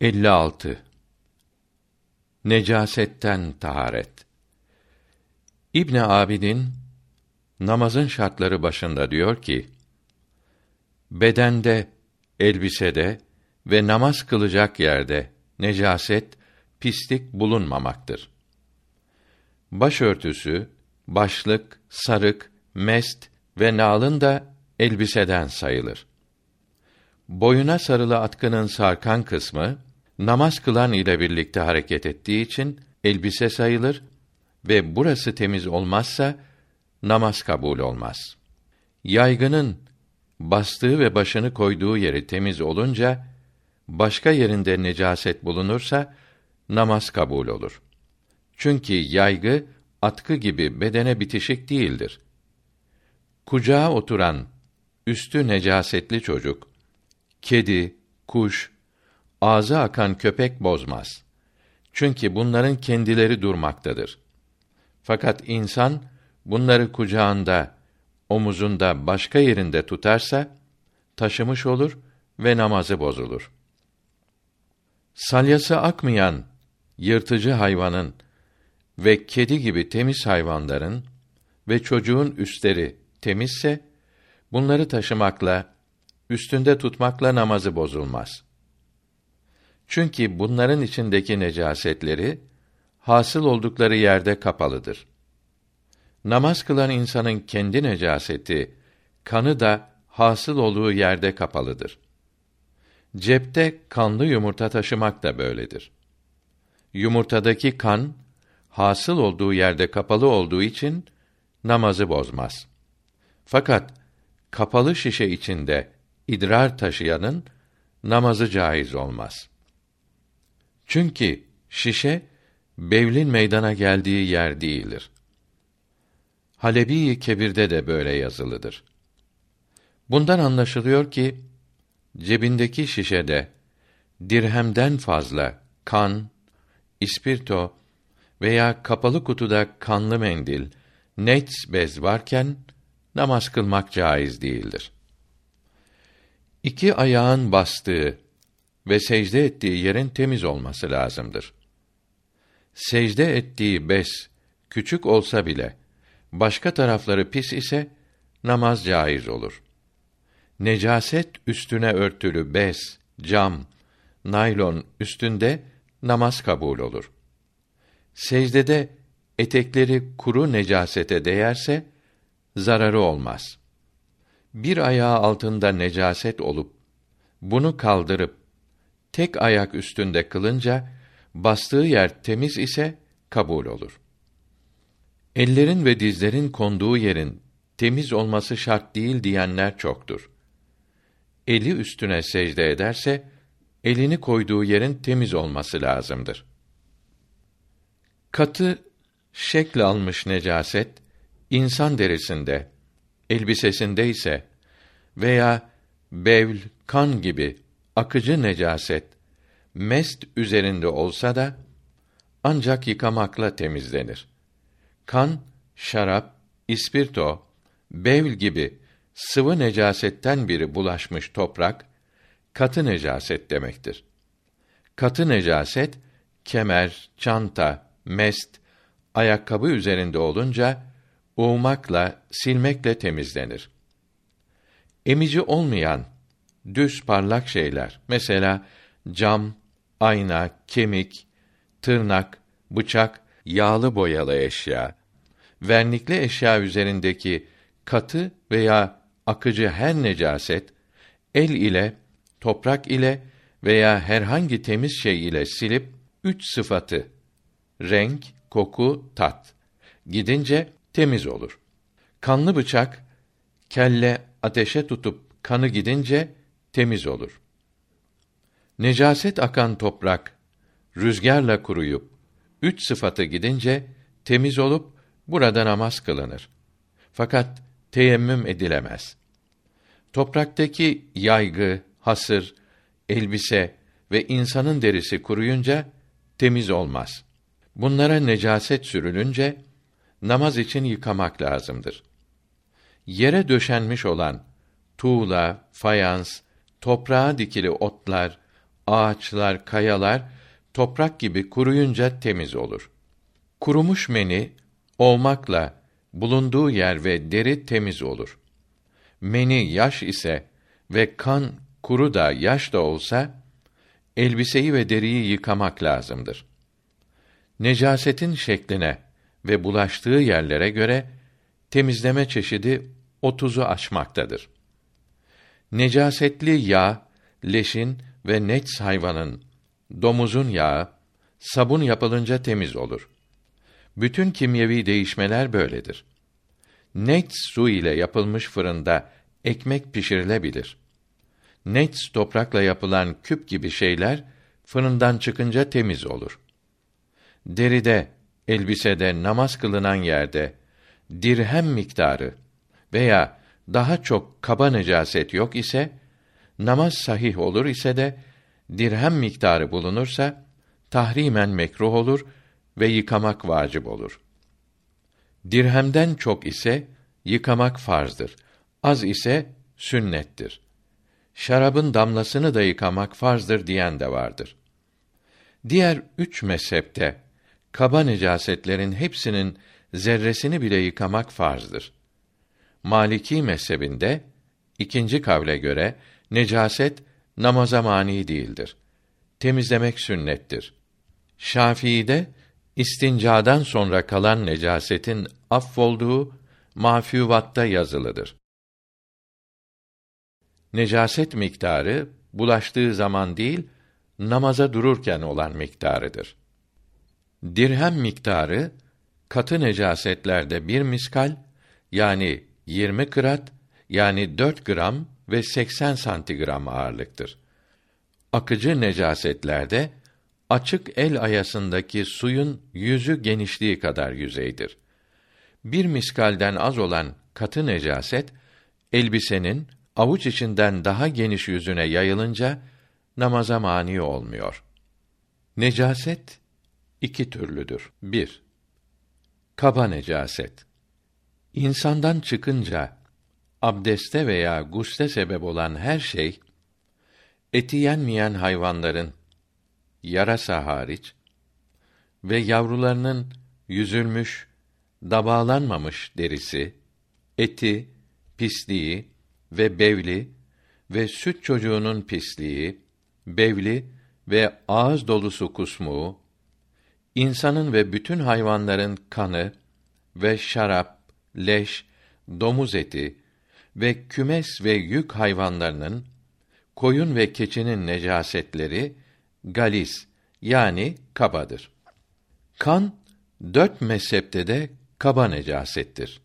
56 Necasetten taharet İbn Abidin namazın şartları başında diyor ki: Bedende, elbisede ve namaz kılacak yerde necaset, pislik bulunmamaktır. Başörtüsü, başlık, sarık, mest ve nalın da elbiseden sayılır. Boyuna sarılı atkının sarkan kısmı namaz kılan ile birlikte hareket ettiği için elbise sayılır ve burası temiz olmazsa namaz kabul olmaz. Yaygının bastığı ve başını koyduğu yeri temiz olunca başka yerinde necaset bulunursa namaz kabul olur. Çünkü yaygı atkı gibi bedene bitişik değildir. Kucağa oturan üstü necasetli çocuk kedi, kuş, ağzı akan köpek bozmaz. Çünkü bunların kendileri durmaktadır. Fakat insan bunları kucağında, omuzunda, başka yerinde tutarsa taşımış olur ve namazı bozulur. Salyası akmayan yırtıcı hayvanın ve kedi gibi temiz hayvanların ve çocuğun üstleri temizse bunları taşımakla üstünde tutmakla namazı bozulmaz. Çünkü bunların içindeki necasetleri hasıl oldukları yerde kapalıdır. Namaz kılan insanın kendi necaseti, kanı da hasıl olduğu yerde kapalıdır. Cepte kanlı yumurta taşımak da böyledir. Yumurtadaki kan hasıl olduğu yerde kapalı olduğu için namazı bozmaz. Fakat kapalı şişe içinde idrar taşıyanın namazı caiz olmaz. Çünkü şişe bevlin meydana geldiği yer değildir. Halebi Kebir'de de böyle yazılıdır. Bundan anlaşılıyor ki cebindeki şişede dirhemden fazla kan, ispirto veya kapalı kutuda kanlı mendil, net bez varken namaz kılmak caiz değildir. İki ayağın bastığı ve secde ettiği yerin temiz olması lazımdır. Secde ettiği bes küçük olsa bile başka tarafları pis ise namaz caiz olur. Necaset üstüne örtülü bez, cam, naylon üstünde namaz kabul olur. Secdede etekleri kuru necasete değerse zararı olmaz bir ayağı altında necaset olup bunu kaldırıp tek ayak üstünde kılınca bastığı yer temiz ise kabul olur. Ellerin ve dizlerin konduğu yerin temiz olması şart değil diyenler çoktur. Eli üstüne secde ederse elini koyduğu yerin temiz olması lazımdır. Katı şekl almış necaset insan derisinde elbisesinde ise veya bevl, kan gibi akıcı necaset mest üzerinde olsa da ancak yıkamakla temizlenir. Kan, şarap, ispirto, bevl gibi sıvı necasetten biri bulaşmış toprak katı necaset demektir. Katı necaset kemer, çanta, mest, ayakkabı üzerinde olunca uğmakla, silmekle temizlenir. Emici olmayan düz parlak şeyler, mesela cam, ayna, kemik, tırnak, bıçak, yağlı boyalı eşya, vernikli eşya üzerindeki katı veya akıcı her necaset el ile, toprak ile veya herhangi temiz şey ile silip üç sıfatı renk, koku, tat gidince temiz olur. Kanlı bıçak kelle ateşe tutup kanı gidince temiz olur. Necaset akan toprak rüzgarla kuruyup üç sıfatı gidince temiz olup burada namaz kılınır. Fakat teyemmüm edilemez. Topraktaki yaygı, hasır, elbise ve insanın derisi kuruyunca temiz olmaz. Bunlara necaset sürülünce namaz için yıkamak lazımdır. Yere döşenmiş olan tuğla, fayans, toprağa dikili otlar, ağaçlar, kayalar toprak gibi kuruyunca temiz olur. Kurumuş meni olmakla bulunduğu yer ve deri temiz olur. Meni yaş ise ve kan kuru da yaş da olsa elbiseyi ve deriyi yıkamak lazımdır. Necasetin şekline ve bulaştığı yerlere göre temizleme çeşidi otuzu aşmaktadır. Necasetli yağ, leşin ve nets hayvanın, domuzun yağı, sabun yapılınca temiz olur. Bütün kimyevi değişmeler böyledir. Nets su ile yapılmış fırında ekmek pişirilebilir. Nets toprakla yapılan küp gibi şeyler fırından çıkınca temiz olur. Deride, elbisede, namaz kılınan yerde dirhem miktarı veya daha çok kaba necaset yok ise namaz sahih olur ise de dirhem miktarı bulunursa tahrimen mekruh olur ve yıkamak vacip olur. Dirhemden çok ise yıkamak farzdır. Az ise sünnettir. Şarabın damlasını da yıkamak farzdır diyen de vardır. Diğer üç mezhepte kaba necasetlerin hepsinin zerresini bile yıkamak farzdır. Maliki mezhebinde ikinci kavle göre necaset namaza mani değildir. Temizlemek sünnettir. Şafii'de istincadan sonra kalan necasetin affolduğu mafüvatta yazılıdır. Necaset miktarı bulaştığı zaman değil, namaza dururken olan miktarıdır. Dirhem miktarı katı necasetlerde bir miskal yani 20 kırat yani 4 gram ve 80 santigram ağırlıktır. Akıcı necasetlerde açık el ayasındaki suyun yüzü genişliği kadar yüzeydir. Bir miskalden az olan katı necaset elbisenin avuç içinden daha geniş yüzüne yayılınca namaza mani olmuyor. Necaset iki türlüdür. 1. Kaba necaset. İnsandan çıkınca abdeste veya gusle sebep olan her şey eti yenmeyen hayvanların yarasa hariç ve yavrularının yüzülmüş, dabağlanmamış derisi, eti, pisliği ve bevli ve süt çocuğunun pisliği, bevli ve ağız dolusu kusmuğu, insanın ve bütün hayvanların kanı ve şarap, leş, domuz eti ve kümes ve yük hayvanlarının koyun ve keçinin necasetleri galis yani kabadır. Kan dört mezhepte de kaba necasettir.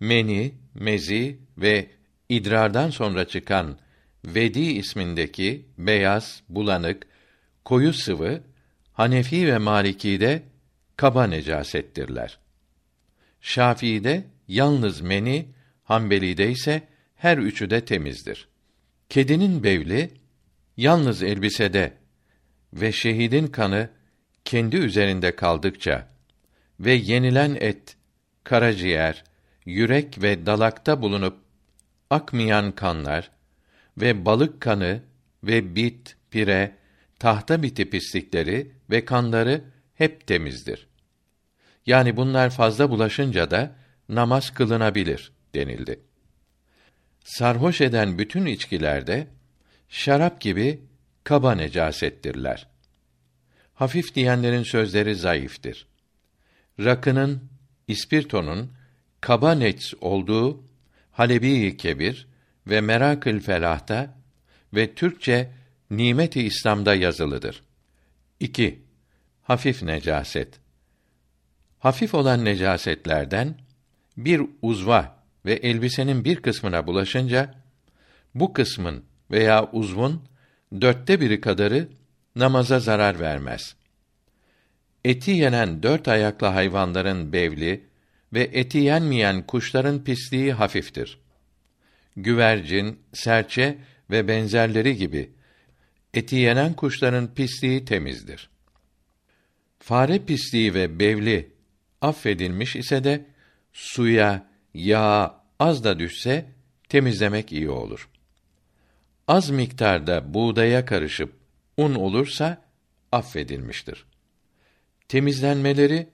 Meni, mezi ve idrardan sonra çıkan vedi ismindeki beyaz, bulanık, koyu sıvı Hanefi ve Maliki'de kaba necasettirler. Şafii'de yalnız meni, Hanbeli'de ise her üçü de temizdir. Kedinin bevli yalnız elbisede ve şehidin kanı kendi üzerinde kaldıkça ve yenilen et, karaciğer, yürek ve dalakta bulunup akmayan kanlar ve balık kanı ve bit, pire, tahta biti pislikleri ve kanları hep temizdir. Yani bunlar fazla bulaşınca da namaz kılınabilir denildi. Sarhoş eden bütün içkilerde şarap gibi kaba necasettirler. Hafif diyenlerin sözleri zayıftır. Rakının, ispirtonun kaba nets olduğu Halebi Kebir ve Merakül Felah'ta ve Türkçe Nimeti İslam'da yazılıdır. 2. Hafif necaset. Hafif olan necasetlerden bir uzva ve elbisenin bir kısmına bulaşınca bu kısmın veya uzvun dörtte biri kadarı namaza zarar vermez. Eti yenen dört ayaklı hayvanların bevli ve eti yenmeyen kuşların pisliği hafiftir. Güvercin, serçe ve benzerleri gibi eti yenen kuşların pisliği temizdir. Fare pisliği ve bevli affedilmiş ise de suya, yağa az da düşse temizlemek iyi olur. az miktarda buğdaya karışıp un olursa affedilmiştir. Temizlenmeleri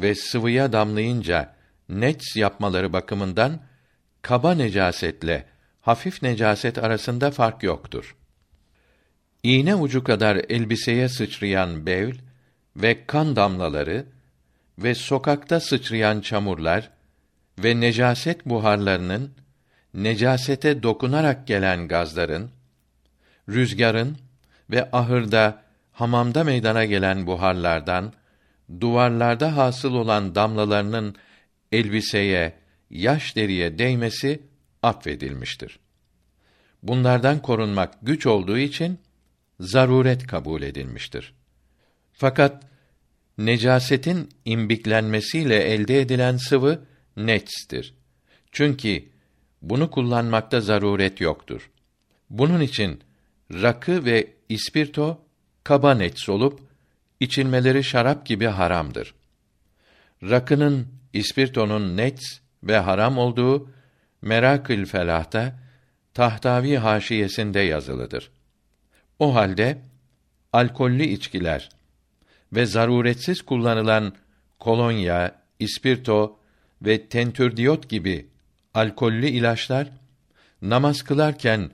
ve sıvıya damlayınca nets yapmaları bakımından kaba necasetle hafif necaset arasında fark yoktur. İğne ucu kadar elbiseye sıçrayan bevl ve kan damlaları ve sokakta sıçrayan çamurlar ve necaset buharlarının necasete dokunarak gelen gazların rüzgarın ve ahırda hamamda meydana gelen buharlardan duvarlarda hasıl olan damlalarının elbiseye, yaş deriye değmesi affedilmiştir. Bunlardan korunmak güç olduğu için zaruret kabul edilmiştir. Fakat necasetin imbiklenmesiyle elde edilen sıvı netstir. Çünkü bunu kullanmakta zaruret yoktur. Bunun için rakı ve ispirto kaba nets olup içilmeleri şarap gibi haramdır. Rakının, ispirtonun nets ve haram olduğu Merakül Felah'ta Tahtavi haşiyesinde yazılıdır. O halde alkollü içkiler ve zaruretsiz kullanılan kolonya, ispirto ve tentürdiyot gibi alkollü ilaçlar namaz kılarken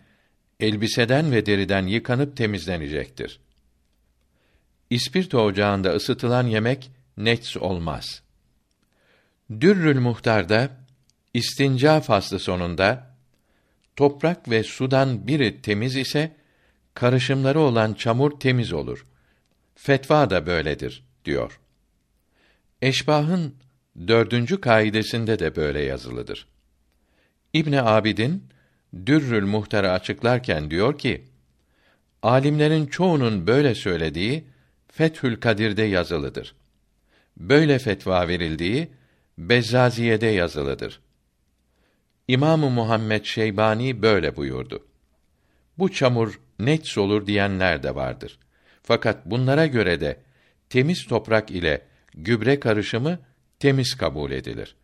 elbiseden ve deriden yıkanıp temizlenecektir. İspirto ocağında ısıtılan yemek nets olmaz. Dürrül Muhtar'da istinca faslı sonunda toprak ve sudan biri temiz ise karışımları olan çamur temiz olur. Fetva da böyledir diyor. Eşbahın dördüncü kaidesinde de böyle yazılıdır. İbni Abidin Dürrül Muhtar'ı açıklarken diyor ki: Alimlerin çoğunun böyle söylediği Fethül Kadir'de yazılıdır. Böyle fetva verildiği Bezzaziye'de yazılıdır. İmamı Muhammed Şeybani böyle buyurdu. Bu çamur net olur diyenler de vardır. Fakat bunlara göre de temiz toprak ile gübre karışımı temiz kabul edilir.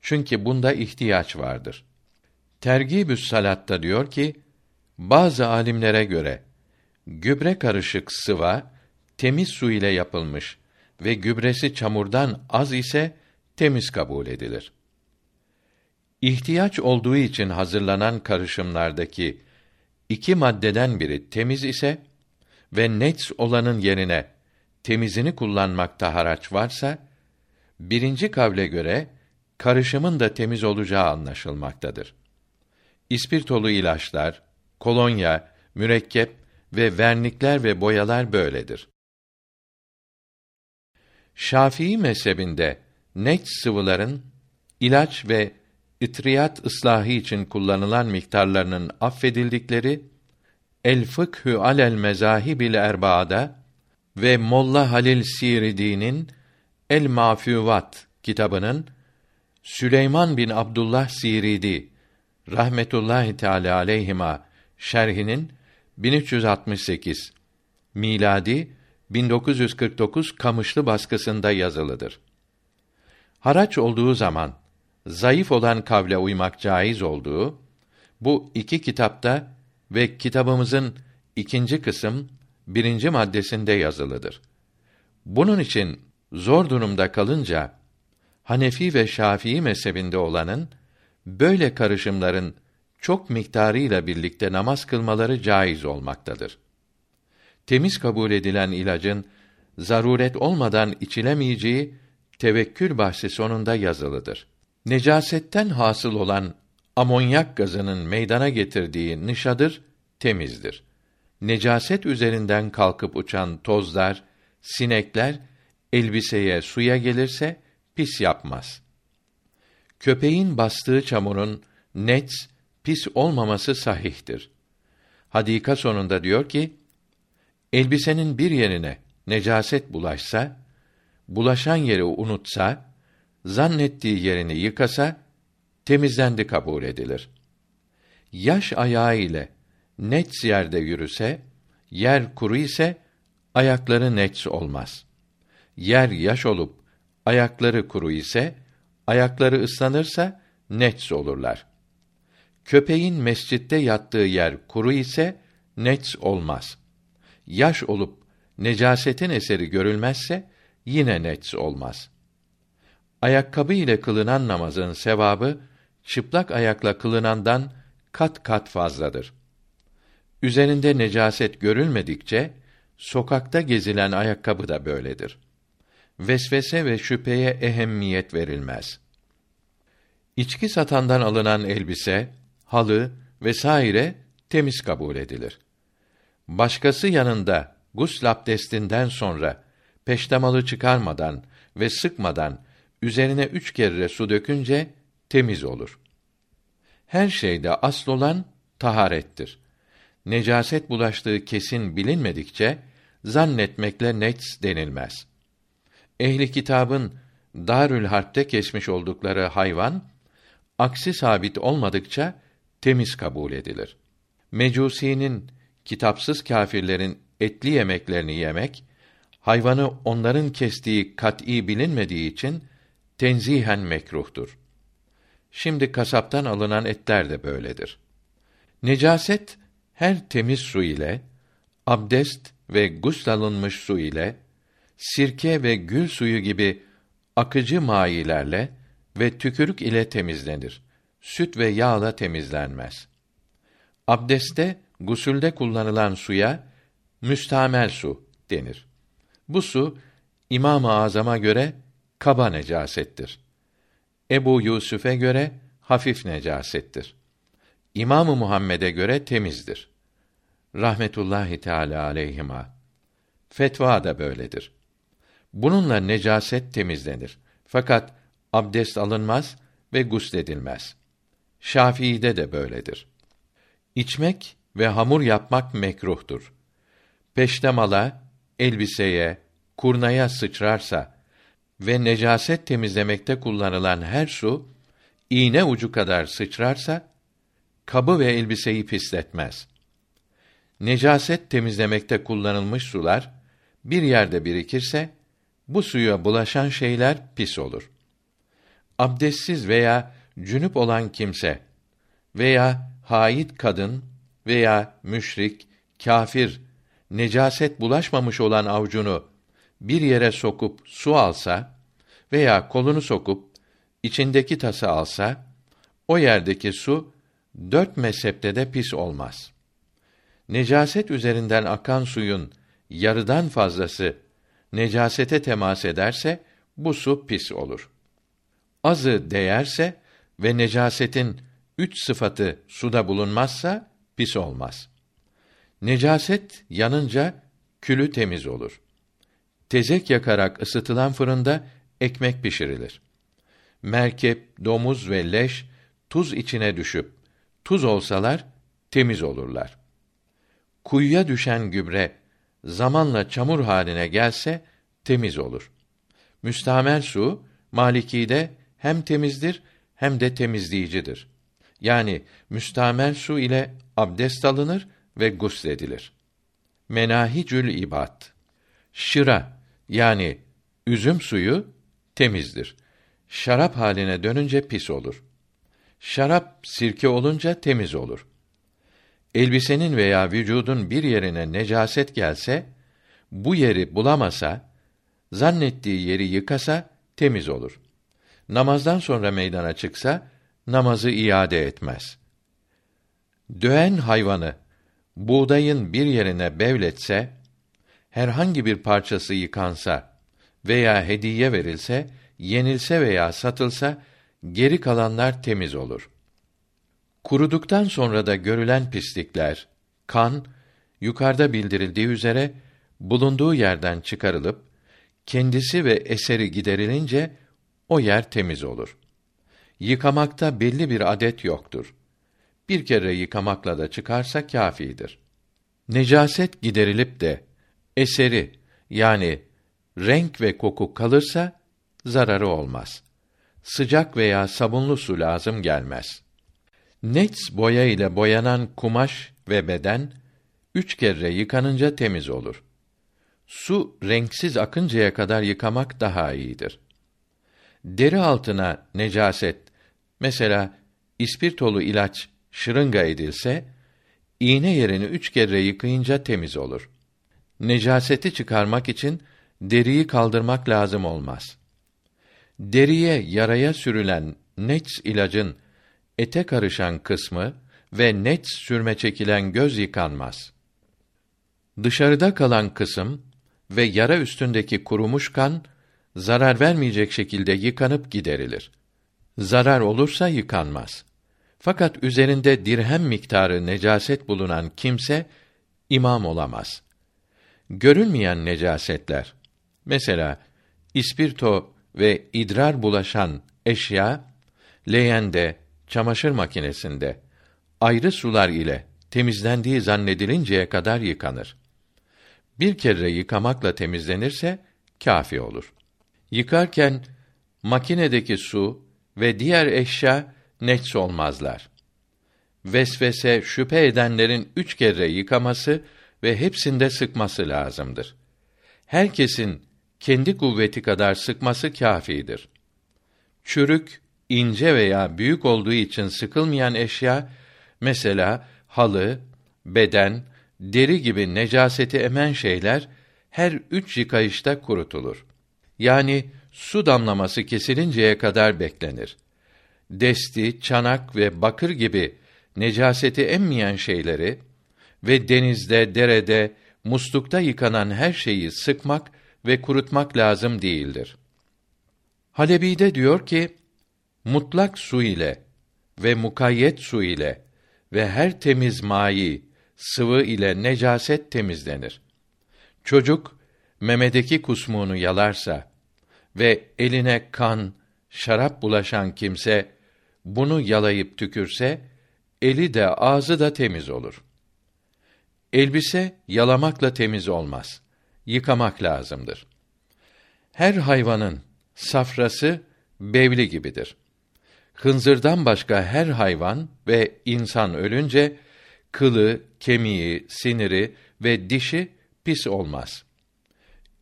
Çünkü bunda ihtiyaç vardır. Tergibü's Salat'ta diyor ki, bazı alimlere göre gübre karışık sıva temiz su ile yapılmış ve gübresi çamurdan az ise temiz kabul edilir. İhtiyaç olduğu için hazırlanan karışımlardaki iki maddeden biri temiz ise ve nets olanın yerine temizini kullanmakta haraç varsa, birinci kavle göre karışımın da temiz olacağı anlaşılmaktadır. İspirtolu ilaçlar, kolonya, mürekkep ve vernikler ve boyalar böyledir. Şafii mezhebinde net sıvıların ilaç ve itriyat ıslahı için kullanılan miktarlarının affedildikleri El Fıkhü alel Mezahibil Erba'da ve Molla Halil Siridi'nin El Mafüvat kitabının Süleyman bin Abdullah Siridi rahmetullahi teala aleyhima şerhinin 1368 miladi 1949 Kamışlı baskısında yazılıdır. Haraç olduğu zaman zayıf olan kavle uymak caiz olduğu bu iki kitapta ve kitabımızın ikinci kısım birinci maddesinde yazılıdır. Bunun için zor durumda kalınca Hanefi ve Şafii mezhebinde olanın böyle karışımların çok miktarıyla birlikte namaz kılmaları caiz olmaktadır. Temiz kabul edilen ilacın zaruret olmadan içilemeyeceği tevekkül bahsi sonunda yazılıdır. Necasetten hasıl olan amonyak gazının meydana getirdiği nişadır temizdir. Necaset üzerinden kalkıp uçan tozlar, sinekler elbiseye, suya gelirse pis yapmaz. Köpeğin bastığı çamurun net pis olmaması sahihtir. Hadika sonunda diyor ki: Elbisenin bir yerine necaset bulaşsa, bulaşan yeri unutsa, zannettiği yerini yıkasa temizlendi kabul edilir. Yaş ayağı ile net yerde yürüse, yer kuru ise ayakları net olmaz. Yer yaş olup ayakları kuru ise ayakları ıslanırsa net olurlar. Köpeğin mescitte yattığı yer kuru ise nets olmaz. Yaş olup necasetin eseri görülmezse yine nets olmaz. Ayakkabı ile kılınan namazın sevabı çıplak ayakla kılınandan kat kat fazladır. Üzerinde necaset görülmedikçe sokakta gezilen ayakkabı da böyledir. Vesvese ve şüpheye ehemmiyet verilmez. İçki satandan alınan elbise, halı vesaire temiz kabul edilir. Başkası yanında gusl abdestinden sonra peştemalı çıkarmadan ve sıkmadan üzerine üç kere su dökünce temiz olur. Her şeyde asıl olan taharettir. Necaset bulaştığı kesin bilinmedikçe zannetmekle nets denilmez. Ehli kitabın Darül Harp'te kesmiş oldukları hayvan aksi sabit olmadıkça temiz kabul edilir. Mecusinin kitapsız kâfirlerin etli yemeklerini yemek hayvanı onların kestiği kat'î bilinmediği için tenzihen mekruhtur. Şimdi kasaptan alınan etler de böyledir. Necaset her temiz su ile, abdest ve gusl alınmış su ile, sirke ve gül suyu gibi akıcı mayilerle ve tükürük ile temizlenir. Süt ve yağla temizlenmez. Abdeste, gusülde kullanılan suya müstamel su denir. Bu su İmam-ı Azam'a göre kaba necasettir. Ebu Yusuf'e göre hafif necasettir. İmamı Muhammed'e göre temizdir. Rahmetullahi Teala aleyhima. Fetva da böyledir. Bununla necaset temizlenir. Fakat abdest alınmaz ve gusledilmez. Şafii'de de böyledir. İçmek ve hamur yapmak mekruhtur. Peştemala, elbiseye, kurnaya sıçrarsa ve necaset temizlemekte kullanılan her su iğne ucu kadar sıçrarsa kabı ve elbiseyi pisletmez. Necaset temizlemekte kullanılmış sular bir yerde birikirse bu suya bulaşan şeyler pis olur. Abdestsiz veya cünüp olan kimse veya haid kadın veya müşrik, kafir, necaset bulaşmamış olan avucunu bir yere sokup su alsa veya kolunu sokup içindeki tası alsa o yerdeki su dört mezhepte de pis olmaz. Necaset üzerinden akan suyun yarıdan fazlası necasete temas ederse bu su pis olur. Azı değerse ve necasetin üç sıfatı suda bulunmazsa pis olmaz. Necaset yanınca külü temiz olur. Tezek yakarak ısıtılan fırında ekmek pişirilir. Merkep, domuz ve leş tuz içine düşüp tuz olsalar temiz olurlar. Kuyuya düşen gübre zamanla çamur haline gelse temiz olur. Müstamel su Maliki'de hem temizdir hem de temizleyicidir. Yani müstamel su ile abdest alınır ve gusledilir. Menahicül ibad. Şıra yani üzüm suyu temizdir. Şarap haline dönünce pis olur. Şarap sirke olunca temiz olur. Elbisenin veya vücudun bir yerine necaset gelse, bu yeri bulamasa, zannettiği yeri yıkasa temiz olur. Namazdan sonra meydana çıksa namazı iade etmez. Döen hayvanı buğdayın bir yerine bevletse, herhangi bir parçası yıkansa veya hediye verilse, yenilse veya satılsa geri kalanlar temiz olur. Kuruduktan sonra da görülen pislikler, kan yukarıda bildirildiği üzere bulunduğu yerden çıkarılıp kendisi ve eseri giderilince o yer temiz olur. Yıkamakta belli bir adet yoktur. Bir kere yıkamakla da çıkarsa kâfidir. Necaset giderilip de eseri yani renk ve koku kalırsa zararı olmaz. Sıcak veya sabunlu su lazım gelmez. Nets boya ile boyanan kumaş ve beden üç kere yıkanınca temiz olur. Su renksiz akıncaya kadar yıkamak daha iyidir. Deri altına necaset, mesela ispirtolu ilaç şırınga edilse, iğne yerini üç kere yıkayınca temiz olur. Necaseti çıkarmak için deriyi kaldırmak lazım olmaz. Deriye yaraya sürülen nets ilacın ete karışan kısmı ve net sürme çekilen göz yıkanmaz. Dışarıda kalan kısım ve yara üstündeki kurumuş kan zarar vermeyecek şekilde yıkanıp giderilir. Zarar olursa yıkanmaz. Fakat üzerinde dirhem miktarı necaset bulunan kimse imam olamaz. Görünmeyen necasetler mesela ispirto ve idrar bulaşan eşya leğende, çamaşır makinesinde ayrı sular ile temizlendiği zannedilinceye kadar yıkanır. Bir kere yıkamakla temizlenirse kafi olur. Yıkarken makinedeki su ve diğer eşya nets olmazlar. Vesvese şüphe edenlerin üç kere yıkaması ve hepsinde sıkması lazımdır. Herkesin kendi kuvveti kadar sıkması kâfidir. Çürük, ince veya büyük olduğu için sıkılmayan eşya, mesela halı, beden, deri gibi necaseti emen şeyler her üç yıkayışta kurutulur. Yani su damlaması kesilinceye kadar beklenir. Desti, çanak ve bakır gibi necaseti emmeyen şeyleri ve denizde, derede, muslukta yıkanan her şeyi sıkmak ve kurutmak lazım değildir. Halebi'de diyor ki, mutlak su ile ve mukayyet su ile ve her temiz mayi, sıvı ile necaset temizlenir. Çocuk memedeki kusmuğunu yalarsa ve eline kan, şarap bulaşan kimse bunu yalayıp tükürse eli de ağzı da temiz olur. Elbise yalamakla temiz olmaz. Yıkamak lazımdır. Her hayvanın safrası bevli gibidir. Hınzırdan başka her hayvan ve insan ölünce kılı, kemiği, siniri ve dişi pis olmaz.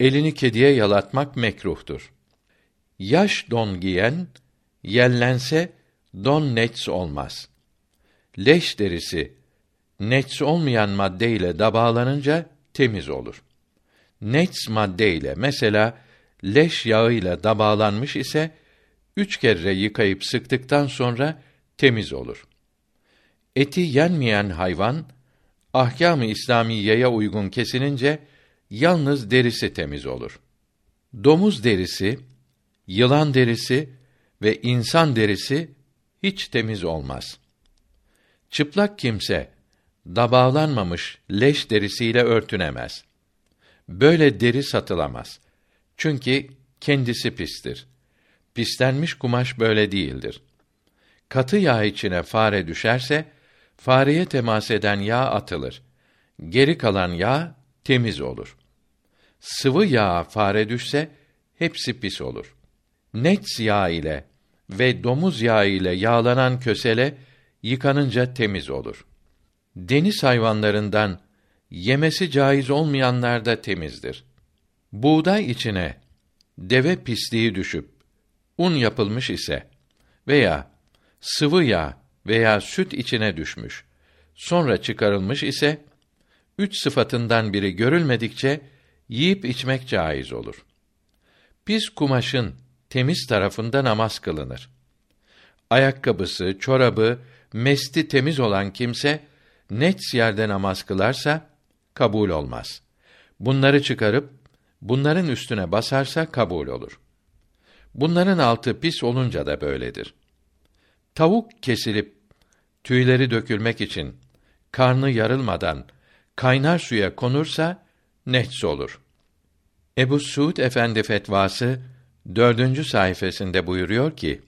Elini kediye yalatmak mekruhtur. Yaş don giyen yellense don nets olmaz. Leş derisi nets olmayan madde ile dabalanınca temiz olur. Nets madde ile mesela leş yağı ile dabalanmış ise üç kere yıkayıp sıktıktan sonra temiz olur. Eti yenmeyen hayvan ahkâm-ı İslamiyeye uygun kesilince yalnız derisi temiz olur. Domuz derisi, yılan derisi ve insan derisi hiç temiz olmaz. Çıplak kimse dabağlanmamış leş derisiyle örtünemez. Böyle deri satılamaz. Çünkü kendisi pistir. Pislenmiş kumaş böyle değildir. Katı yağ içine fare düşerse, fareye temas eden yağ atılır. Geri kalan yağ temiz olur. Sıvı yağ fare düşse, hepsi pis olur. Nets yağ ile ve domuz yağı ile yağlanan kösele, yıkanınca temiz olur. Deniz hayvanlarından yemesi caiz olmayanlar da temizdir. Buğday içine deve pisliği düşüp un yapılmış ise veya sıvı yağ veya süt içine düşmüş, sonra çıkarılmış ise üç sıfatından biri görülmedikçe yiyip içmek caiz olur. Pis kumaşın temiz tarafında namaz kılınır. Ayakkabısı, çorabı, mesti temiz olan kimse net yerde namaz kılarsa kabul olmaz. Bunları çıkarıp bunların üstüne basarsa kabul olur. Bunların altı pis olunca da böyledir. Tavuk kesilip tüyleri dökülmek için karnı yarılmadan kaynar suya konursa nehs olur. Ebu Suud Efendi fetvası dördüncü sayfasında buyuruyor ki,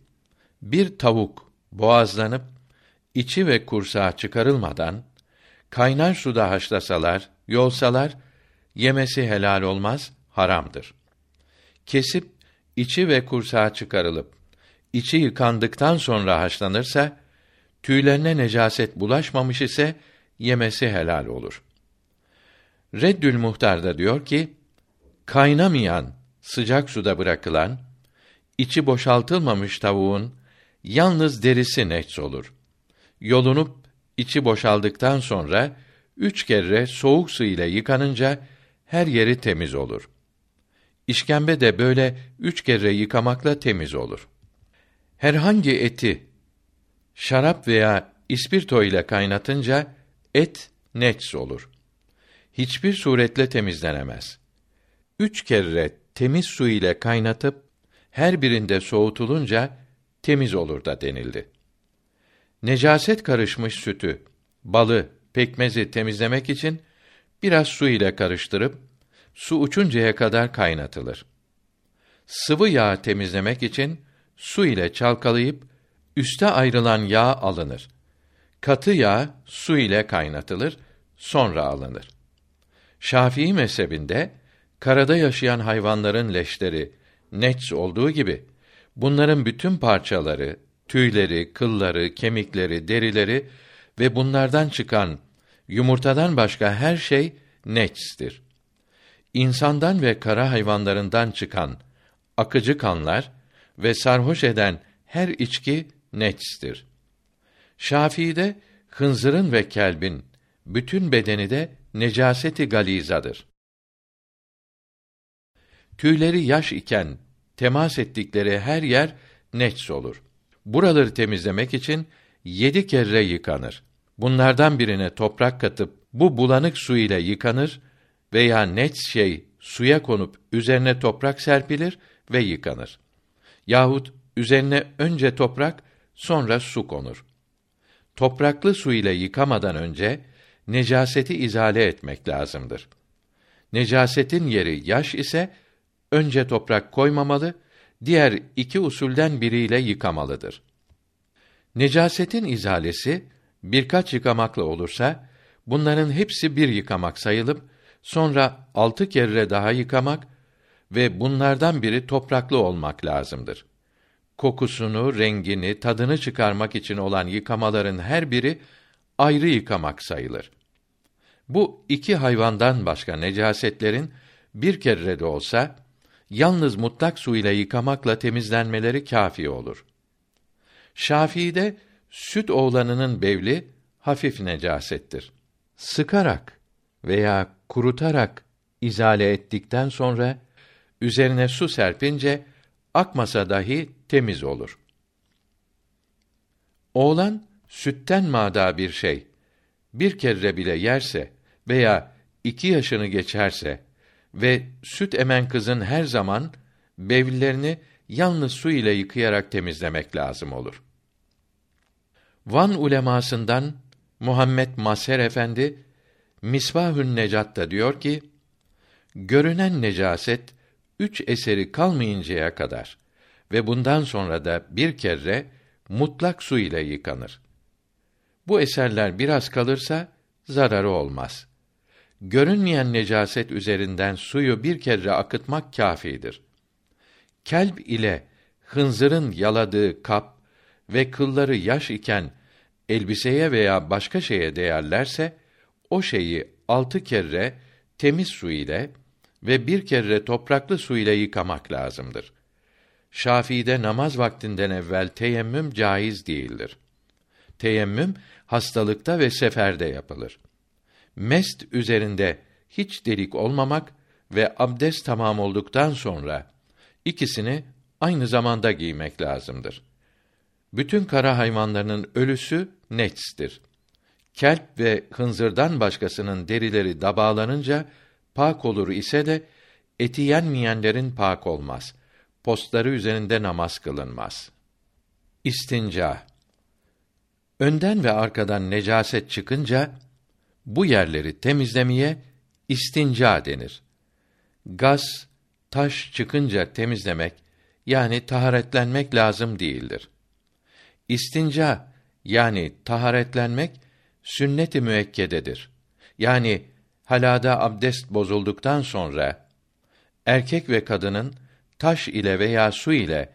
bir tavuk boğazlanıp içi ve kursağı çıkarılmadan kaynar suda haşlasalar, yolsalar yemesi helal olmaz, haramdır. Kesip içi ve kursağı çıkarılıp içi yıkandıktan sonra haşlanırsa tüylerine necaset bulaşmamış ise yemesi helal olur. Reddül Muhtar da diyor ki kaynamayan sıcak suda bırakılan içi boşaltılmamış tavuğun yalnız derisi nehs olur. Yolunup içi boşaldıktan sonra üç kere soğuk su ile yıkanınca her yeri temiz olur. İşkembe de böyle üç kere yıkamakla temiz olur. Herhangi eti şarap veya ispirto ile kaynatınca et nets olur. Hiçbir suretle temizlenemez. Üç kere temiz su ile kaynatıp her birinde soğutulunca temiz olur da denildi. Necaset karışmış sütü, balı, pekmezi temizlemek için biraz su ile karıştırıp su uçuncaya kadar kaynatılır. Sıvı yağ temizlemek için su ile çalkalayıp üste ayrılan yağ alınır. Katı yağ su ile kaynatılır, sonra alınır. Şafii mezhebinde karada yaşayan hayvanların leşleri nets olduğu gibi bunların bütün parçaları, tüyleri, kılları, kemikleri, derileri ve bunlardan çıkan yumurtadan başka her şey netstir. İnsandan ve kara hayvanlarından çıkan akıcı kanlar ve sarhoş eden her içki netstir. Şafii'de hınzırın ve kelbin bütün bedeni de necaseti galizadır. Tüyleri yaş iken temas ettikleri her yer nets olur. Buraları temizlemek için yedi kere yıkanır. Bunlardan birine toprak katıp bu bulanık su ile yıkanır veya net şey suya konup üzerine toprak serpilir ve yıkanır. Yahut üzerine önce toprak, sonra su konur. Topraklı su ile yıkamadan önce necaseti izale etmek lazımdır. Necasetin yeri yaş ise önce toprak koymamalı, diğer iki usulden biriyle yıkamalıdır. Necasetin izalesi birkaç yıkamakla olursa bunların hepsi bir yıkamak sayılıp sonra altı kere daha yıkamak ve bunlardan biri topraklı olmak lazımdır. Kokusunu, rengini, tadını çıkarmak için olan yıkamaların her biri ayrı yıkamak sayılır. Bu iki hayvandan başka necasetlerin bir kere de olsa yalnız mutlak su ile yıkamakla temizlenmeleri kâfi olur. Şafii'de süt oğlanının bevli hafif necasettir. Sıkarak veya kurutarak izale ettikten sonra üzerine su serpince akmasa dahi temiz olur. Oğlan sütten mada bir şey bir kere bile yerse veya iki yaşını geçerse ve süt emen kızın her zaman bevillerini yalnız su ile yıkayarak temizlemek lazım olur. Van ulemasından Muhammed Maser Efendi Misbahün Necat'ta diyor ki: Görünen necaset üç eseri kalmayıncaya kadar ve bundan sonra da bir kere mutlak su ile yıkanır. Bu eserler biraz kalırsa zararı olmaz. Görünmeyen necaset üzerinden suyu bir kere akıtmak kâfidir. Kelb ile hınzırın yaladığı kap ve kılları yaş iken elbiseye veya başka şeye değerlerse o şeyi altı kere temiz su ile ve bir kere topraklı su ile yıkamak lazımdır. Şafii'de namaz vaktinden evvel teyemmüm caiz değildir. Teyemmüm hastalıkta ve seferde yapılır. Mest üzerinde hiç delik olmamak ve abdest tamam olduktan sonra ikisini aynı zamanda giymek lazımdır. Bütün kara hayvanlarının ölüsü netstir. Kelp ve hınzırdan başkasının derileri dabağlanınca pak olur ise de eti yenmeyenlerin pak olmaz. Postları üzerinde namaz kılınmaz. İstinca Önden ve arkadan necaset çıkınca bu yerleri temizlemeye istinca denir. Gaz, taş çıkınca temizlemek yani taharetlenmek lazım değildir. İstinca yani taharetlenmek sünnet-i müekkededir. Yani halada abdest bozulduktan sonra erkek ve kadının taş ile veya su ile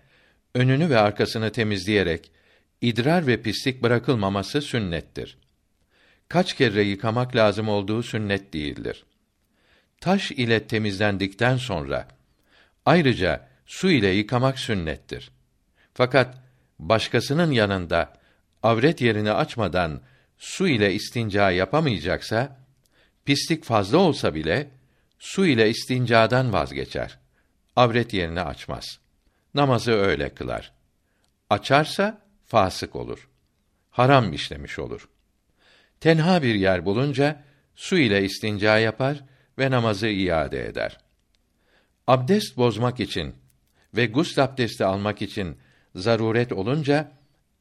önünü ve arkasını temizleyerek idrar ve pislik bırakılmaması sünnettir. Kaç kere yıkamak lazım olduğu sünnet değildir. Taş ile temizlendikten sonra ayrıca su ile yıkamak sünnettir. Fakat başkasının yanında avret yerini açmadan su ile istinca yapamayacaksa, pislik fazla olsa bile su ile istincadan vazgeçer. Avret yerini açmaz. Namazı öyle kılar. Açarsa fasık olur. Haram işlemiş olur. Tenha bir yer bulunca su ile istinca yapar ve namazı iade eder. Abdest bozmak için ve gusl abdesti almak için zaruret olunca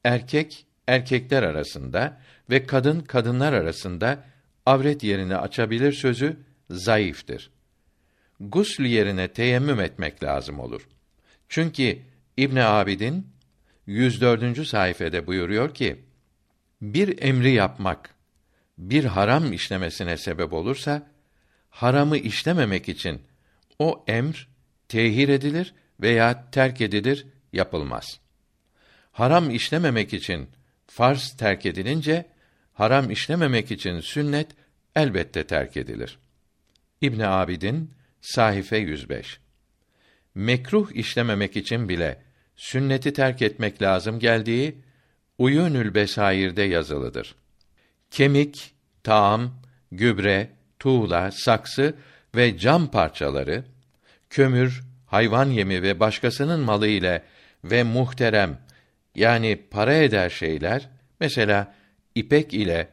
erkek erkekler arasında ve kadın kadınlar arasında avret yerini açabilir sözü zayıftır. Gusl yerine teyemmüm etmek lazım olur. Çünkü İbn Abidin 104. sayfede buyuruyor ki bir emri yapmak bir haram işlemesine sebep olursa haramı işlememek için o emr tehir edilir veya terk edilir, yapılmaz. Haram işlememek için farz terk edilince haram işlememek için sünnet elbette terk edilir. İbn Abidin sahife 105. Mekruh işlememek için bile sünneti terk etmek lazım geldiği Uyunül Besair'de yazılıdır. Kemik, taam, gübre, tuğla, saksı ve cam parçaları, kömür, hayvan yemi ve başkasının malı ile ve muhterem yani para eder şeyler mesela ipek ile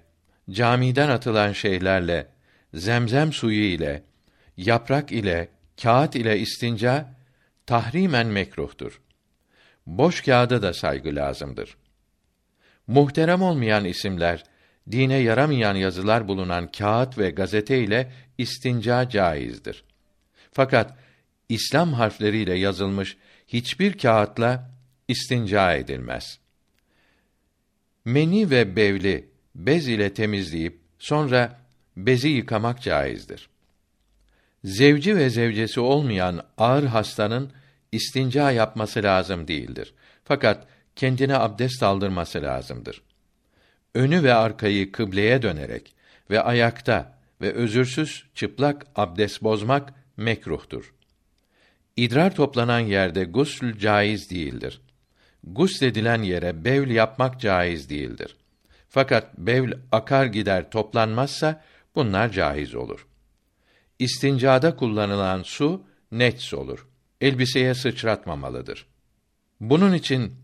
camiden atılan şeylerle zemzem suyu ile yaprak ile kağıt ile istinca tahrimen mekruhtur. Boş kağıda da saygı lazımdır. Muhterem olmayan isimler, dine yaramayan yazılar bulunan kağıt ve gazete ile istinca caizdir. Fakat İslam harfleriyle yazılmış hiçbir kağıtla istinca edilmez. Meni ve bevli bez ile temizleyip sonra bezi yıkamak caizdir. Zevci ve zevcesi olmayan ağır hastanın istinca yapması lazım değildir. Fakat kendine abdest aldırması lazımdır. Önü ve arkayı kıbleye dönerek ve ayakta ve özürsüz çıplak abdest bozmak mekruhtur. İdrar toplanan yerde gusül caiz değildir. Gusledilen yere bevl yapmak caiz değildir. Fakat bevl akar gider toplanmazsa bunlar caiz olur. İstincada kullanılan su nets olur. Elbiseye sıçratmamalıdır. Bunun için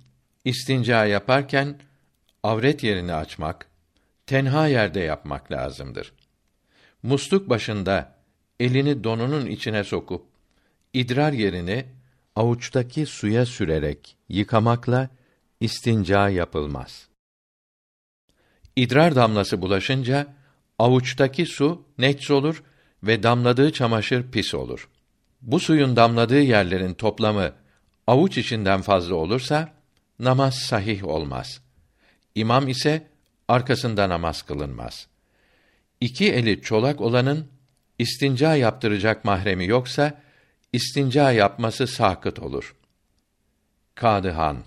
istinca yaparken avret yerini açmak, tenha yerde yapmak lazımdır. Musluk başında elini donunun içine sokup idrar yerini avuçtaki suya sürerek yıkamakla istinca yapılmaz. İdrar damlası bulaşınca avuçtaki su nets olur ve damladığı çamaşır pis olur. Bu suyun damladığı yerlerin toplamı avuç içinden fazla olursa namaz sahih olmaz. İmam ise arkasında namaz kılınmaz. İki eli çolak olanın istinca yaptıracak mahremi yoksa istinca yapması sakıt olur. Kadıhan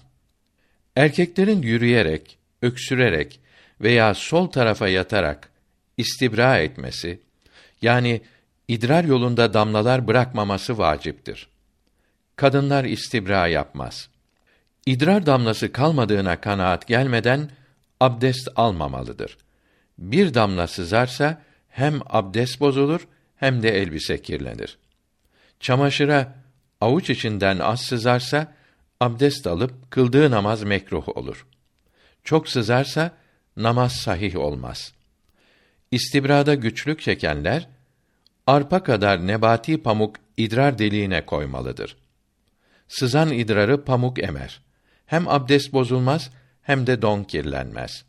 Erkeklerin yürüyerek, öksürerek veya sol tarafa yatarak istibra etmesi, yani idrar yolunda damlalar bırakmaması vaciptir. Kadınlar istibra yapmaz. İdrar damlası kalmadığına kanaat gelmeden abdest almamalıdır. Bir damla sızarsa hem abdest bozulur hem de elbise kirlenir. Çamaşıra avuç içinden az sızarsa abdest alıp kıldığı namaz mekruh olur. Çok sızarsa namaz sahih olmaz. İstibrada güçlük çekenler arpa kadar nebati pamuk idrar deliğine koymalıdır. Sızan idrarı pamuk emer. Hem abdest bozulmaz hem de don kirlenmez.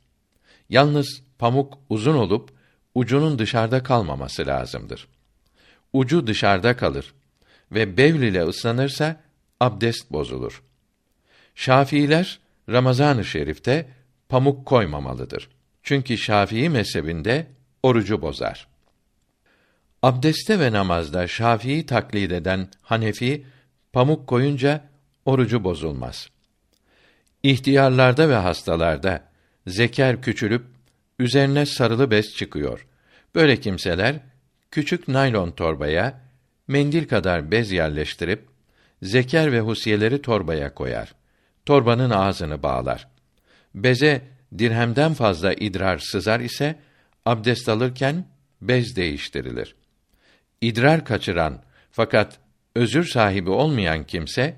Yalnız pamuk uzun olup ucunun dışarıda kalmaması lazımdır. Ucu dışarıda kalır ve bevl ile ıslanırsa abdest bozulur. Şafiiler Ramazan-ı Şerif'te pamuk koymamalıdır. Çünkü Şafii mezhebinde orucu bozar. Abdeste ve namazda Şafii taklid eden Hanefi pamuk koyunca orucu bozulmaz. İhtiyarlarda ve hastalarda zeker küçülüp üzerine sarılı bez çıkıyor. Böyle kimseler küçük naylon torbaya mendil kadar bez yerleştirip zeker ve husiyeleri torbaya koyar. Torbanın ağzını bağlar. Beze dirhemden fazla idrar sızar ise abdest alırken bez değiştirilir. İdrar kaçıran fakat özür sahibi olmayan kimse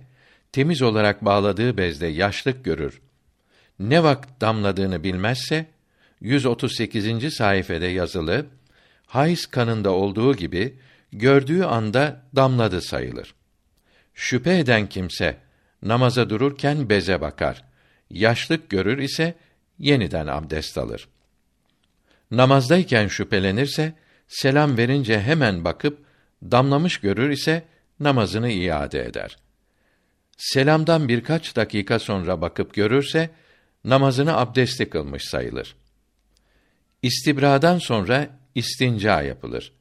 temiz olarak bağladığı bezde yaşlık görür. Ne vakit damladığını bilmezse 138. sayfede yazılı hayız kanında olduğu gibi gördüğü anda damladı sayılır. Şüphe eden kimse namaza dururken beze bakar. Yaşlık görür ise yeniden abdest alır. Namazdayken şüphelenirse selam verince hemen bakıp damlamış görür ise namazını iade eder. Selamdan birkaç dakika sonra bakıp görürse namazını abdestli kılmış sayılır. İstibradan sonra istinca yapılır.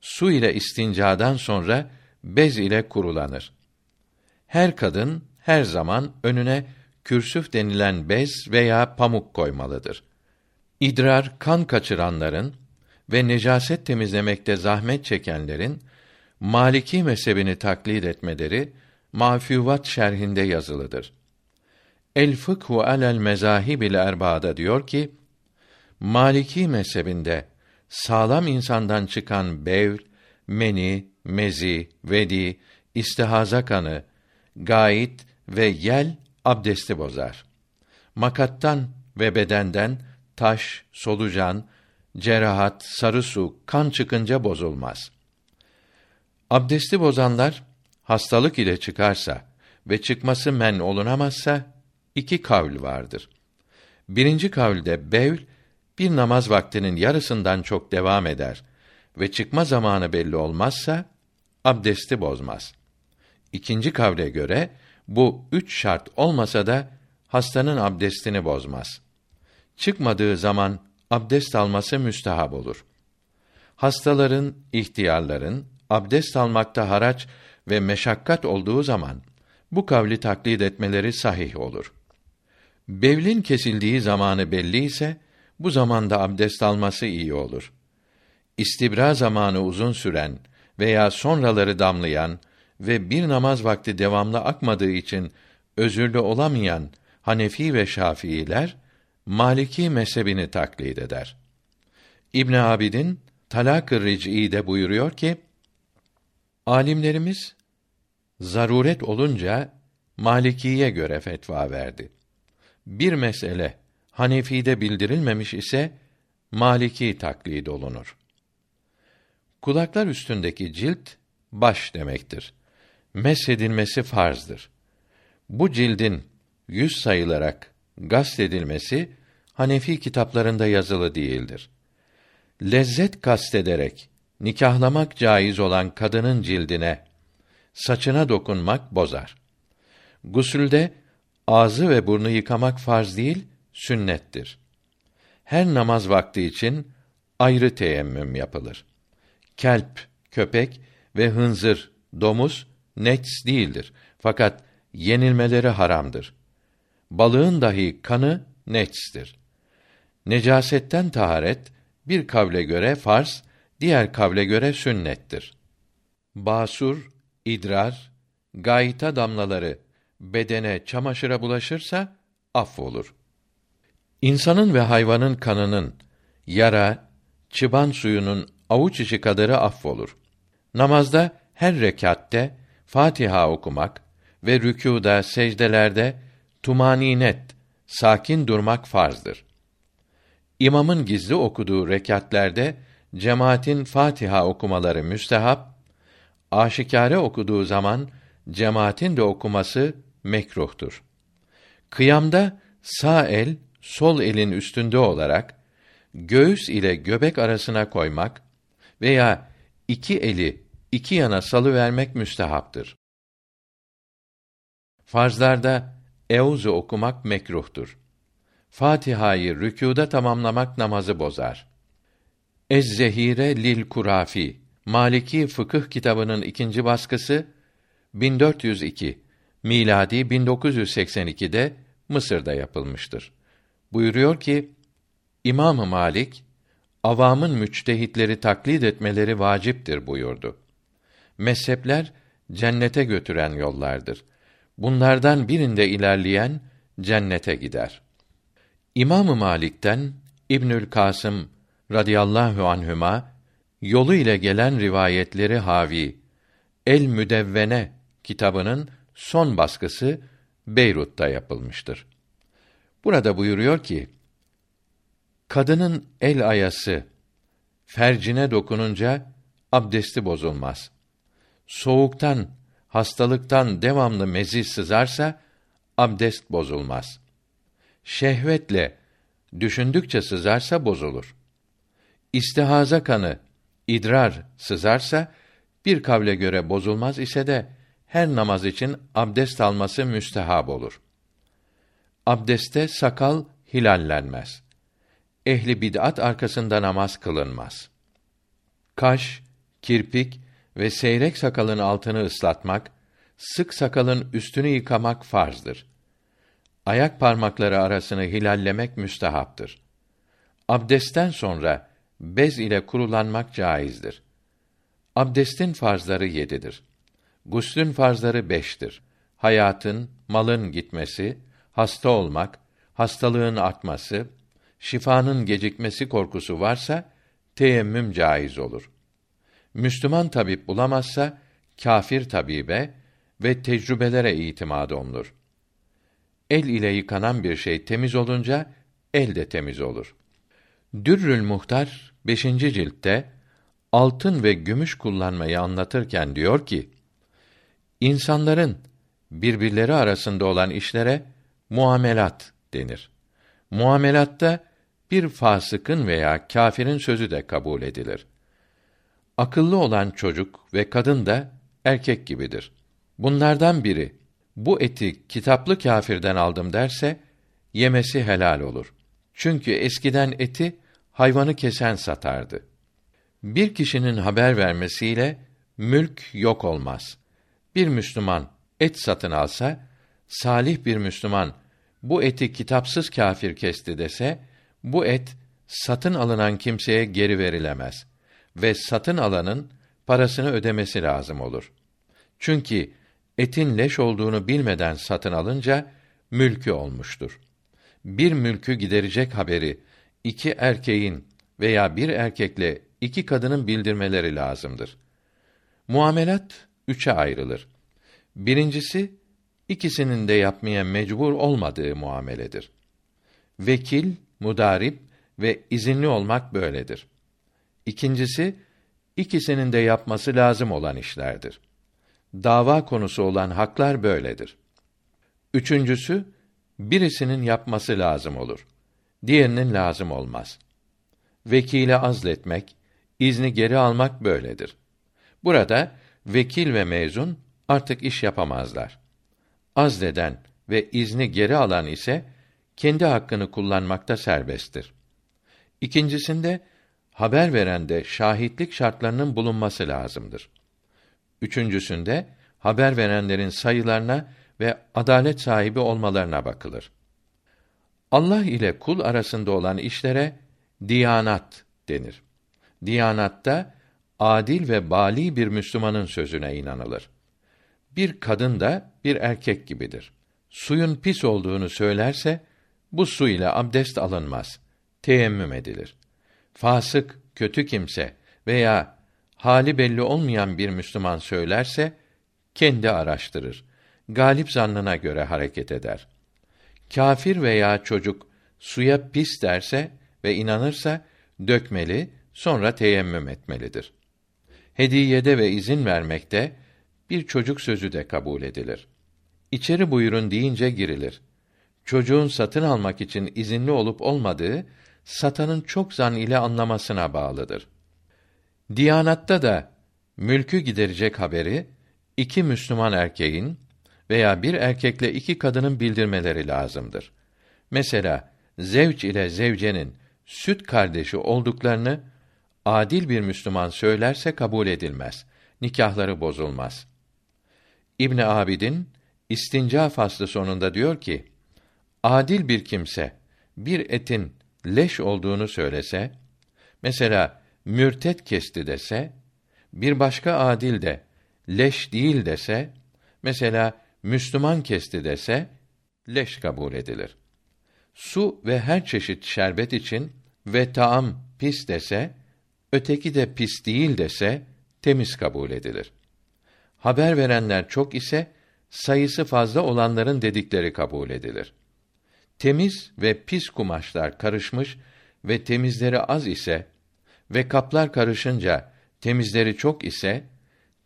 Su ile istincadan sonra bez ile kurulanır. Her kadın her zaman önüne kürsüf denilen bez veya pamuk koymalıdır. İdrar kan kaçıranların ve necaset temizlemekte zahmet çekenlerin Maliki mezhebini taklit etmeleri Mafüvat şerhinde yazılıdır. El fıkhu alel mezahibil erba'da diyor ki Maliki mezhebinde sağlam insandan çıkan bevl, meni, mezi, vedi, istihaza kanı, gayit ve yel abdesti bozar. Makattan ve bedenden taş, solucan, cerahat, sarı su, kan çıkınca bozulmaz. Abdesti bozanlar hastalık ile çıkarsa ve çıkması men olunamazsa iki kavl vardır. Birinci kavlde bevl bir namaz vaktinin yarısından çok devam eder ve çıkma zamanı belli olmazsa abdesti bozmaz. İkinci kavle göre bu üç şart olmasa da hastanın abdestini bozmaz. Çıkmadığı zaman abdest alması müstehab olur. Hastaların, ihtiyarların abdest almakta haraç ve meşakkat olduğu zaman bu kavli taklit etmeleri sahih olur. Bevlin kesildiği zamanı belli ise bu zamanda abdest alması iyi olur. İstibra zamanı uzun süren veya sonraları damlayan ve bir namaz vakti devamlı akmadığı için özürlü olamayan Hanefi ve Şafiiler Maliki mezhebini taklit eder. İbn Abidin Talak-ı Ric'i'de buyuruyor ki alimlerimiz zaruret olunca Malikiye göre fetva verdi. Bir mesele Hanefi'de bildirilmemiş ise Maliki taklid olunur. Kulaklar üstündeki cilt baş demektir. Mesedilmesi farzdır. Bu cildin yüz sayılarak edilmesi Hanefi kitaplarında yazılı değildir. Lezzet kastederek nikahlamak caiz olan kadının cildine saçına dokunmak bozar. Gusülde ağzı ve burnu yıkamak farz değil, sünnettir. Her namaz vakti için ayrı teyemmüm yapılır. Kelp, köpek ve hınzır, domuz nets değildir. Fakat yenilmeleri haramdır. Balığın dahi kanı netstir. Necasetten taharet bir kavle göre farz, diğer kavle göre sünnettir. Basur, idrar, gayta damlaları bedene, çamaşıra bulaşırsa affolur. İnsanın ve hayvanın kanının yara, çıban suyunun avuç içi kadarı affolur. Namazda her rekatte Fatiha okumak ve rükûda, secdelerde tumaninet, sakin durmak farzdır. İmamın gizli okuduğu rekatlerde cemaatin Fatiha okumaları müstehap, aşikare okuduğu zaman cemaatin de okuması mekruhtur. Kıyamda sağ el sol elin üstünde olarak göğüs ile göbek arasına koymak veya iki eli iki yana salı vermek müstehaptır. Farzlarda euzu okumak mekruhtur. Fatiha'yı rükûda tamamlamak namazı bozar. Ez-Zehire lil Kurafi Maliki fıkıh kitabının ikinci baskısı 1402 miladi 1982'de Mısır'da yapılmıştır. Buyuruyor ki İmam Malik avamın müçtehitleri taklit etmeleri vaciptir buyurdu. Mezhepler cennete götüren yollardır. Bunlardan birinde ilerleyen cennete gider. İmam Malik'ten İbnül Kasım radıyallahu anhüma yolu ile gelen rivayetleri havi El Müdevvene kitabının son baskısı Beyrut'ta yapılmıştır. Burada buyuruyor ki kadının el ayası fercine dokununca abdesti bozulmaz. Soğuktan, hastalıktan devamlı mezi sızarsa abdest bozulmaz. Şehvetle düşündükçe sızarsa bozulur. İstihaza kanı, idrar sızarsa bir kavle göre bozulmaz ise de her namaz için abdest alması müstehab olur. Abdeste sakal hilallenmez. Ehli bid'at arkasında namaz kılınmaz. Kaş, kirpik ve seyrek sakalın altını ıslatmak, sık sakalın üstünü yıkamak farzdır. Ayak parmakları arasını hilallemek müstehaptır. Abdestten sonra bez ile kurulanmak caizdir. Abdestin farzları yedidir. Guslün farzları beştir. Hayatın, malın gitmesi, hasta olmak, hastalığın artması, şifanın gecikmesi korkusu varsa teyemmüm caiz olur. Müslüman tabip bulamazsa kafir tabibe ve tecrübelere itimadı olunur. El ile yıkanan bir şey temiz olunca el de temiz olur. Dürrül Muhtar 5. ciltte altın ve gümüş kullanmayı anlatırken diyor ki: İnsanların birbirleri arasında olan işlere muamelat denir. Muamelatta bir fasıkın veya kâfirin sözü de kabul edilir. Akıllı olan çocuk ve kadın da erkek gibidir. Bunlardan biri bu eti kitaplı kâfirden aldım derse yemesi helal olur. Çünkü eskiden eti hayvanı kesen satardı. Bir kişinin haber vermesiyle mülk yok olmaz. Bir Müslüman et satın alsa, salih bir Müslüman bu eti kitapsız kâfir kesti dese, bu et satın alınan kimseye geri verilemez ve satın alanın parasını ödemesi lazım olur. Çünkü etin leş olduğunu bilmeden satın alınca mülkü olmuştur. Bir mülkü giderecek haberi iki erkeğin veya bir erkekle iki kadının bildirmeleri lazımdır. Muamelat üçe ayrılır. Birincisi ikisinin de yapmaya mecbur olmadığı muameledir. Vekil, mudarip ve izinli olmak böyledir. İkincisi ikisinin de yapması lazım olan işlerdir. Dava konusu olan haklar böyledir. Üçüncüsü birisinin yapması lazım olur. Diğerinin lazım olmaz. Vekile azletmek, izni geri almak böyledir. Burada vekil ve mezun artık iş yapamazlar. Azleden ve izni geri alan ise kendi hakkını kullanmakta serbesttir. İkincisinde haber verende şahitlik şartlarının bulunması lazımdır. Üçüncüsünde haber verenlerin sayılarına ve adalet sahibi olmalarına bakılır. Allah ile kul arasında olan işlere diyanat denir. Diyanatta adil ve bali bir Müslümanın sözüne inanılır. Bir kadın da bir erkek gibidir. Suyun pis olduğunu söylerse bu su ile abdest alınmaz. Teyemmüm edilir. Fasık, kötü kimse veya hali belli olmayan bir Müslüman söylerse kendi araştırır. Galip zannına göre hareket eder. Kafir veya çocuk suya pis derse ve inanırsa dökmeli, sonra teyemmüm etmelidir. Hediyede ve izin vermekte bir çocuk sözü de kabul edilir. İçeri buyurun deyince girilir. Çocuğun satın almak için izinli olup olmadığı satanın çok zan ile anlamasına bağlıdır. Diyanatta da mülkü giderecek haberi iki Müslüman erkeğin veya bir erkekle iki kadının bildirmeleri lazımdır. Mesela zevç ile zevcenin süt kardeşi olduklarını adil bir Müslüman söylerse kabul edilmez. Nikahları bozulmaz. İbn Abidin istinca faslı sonunda diyor ki: Adil bir kimse bir etin leş olduğunu söylese, mesela mürtet kesti dese, bir başka adil de leş değil dese, mesela Müslüman kesti dese, leş kabul edilir. su ve her çeşit şerbet için ve taam pis dese, öteki de pis değil dese temiz kabul edilir. Haber verenler çok ise sayısı fazla olanların dedikleri kabul edilir. Temiz ve pis kumaşlar karışmış ve temizleri az ise ve kaplar karışınca temizleri çok ise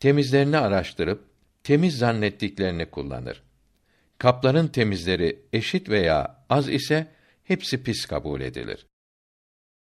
temizlerini araştırıp temiz zannettiklerini kullanır. Kapların temizleri eşit veya az ise hepsi pis kabul edilir.